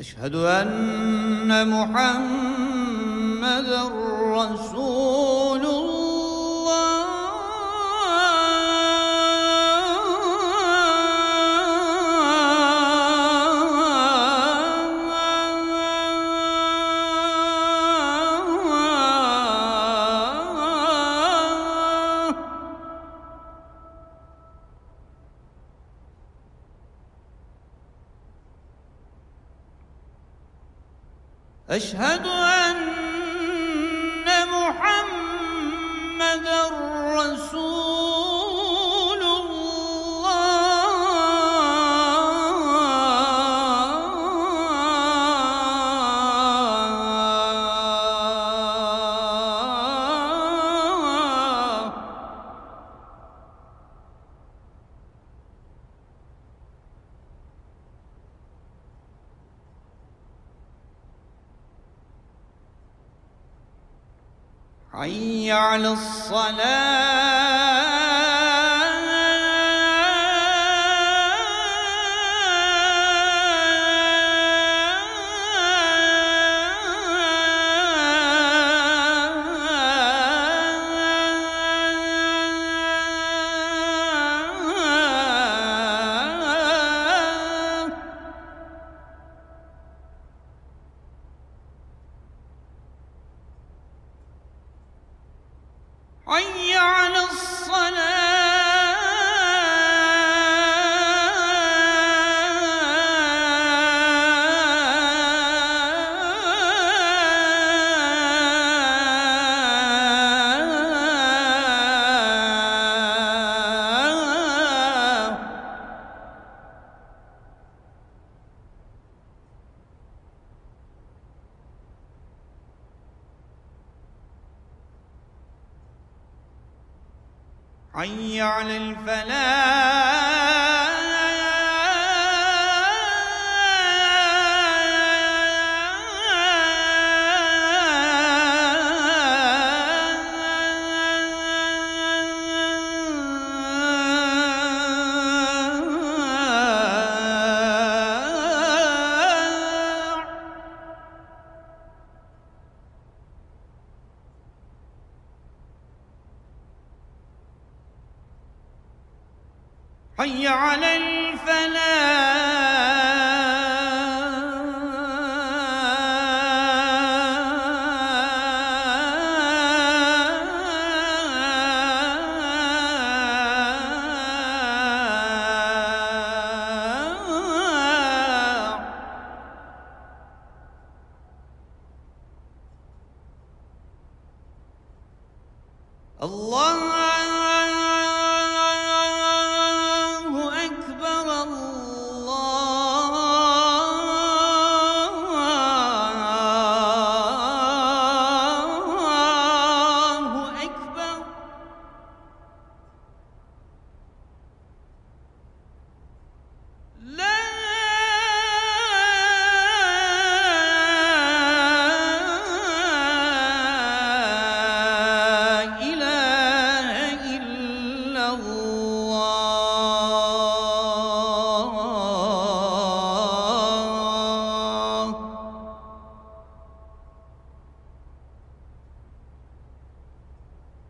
أشهد أن محمد رسول أشهد أن محمد رسول حي على الصلاة. حي على الفلاح. حي على الفلاح. الله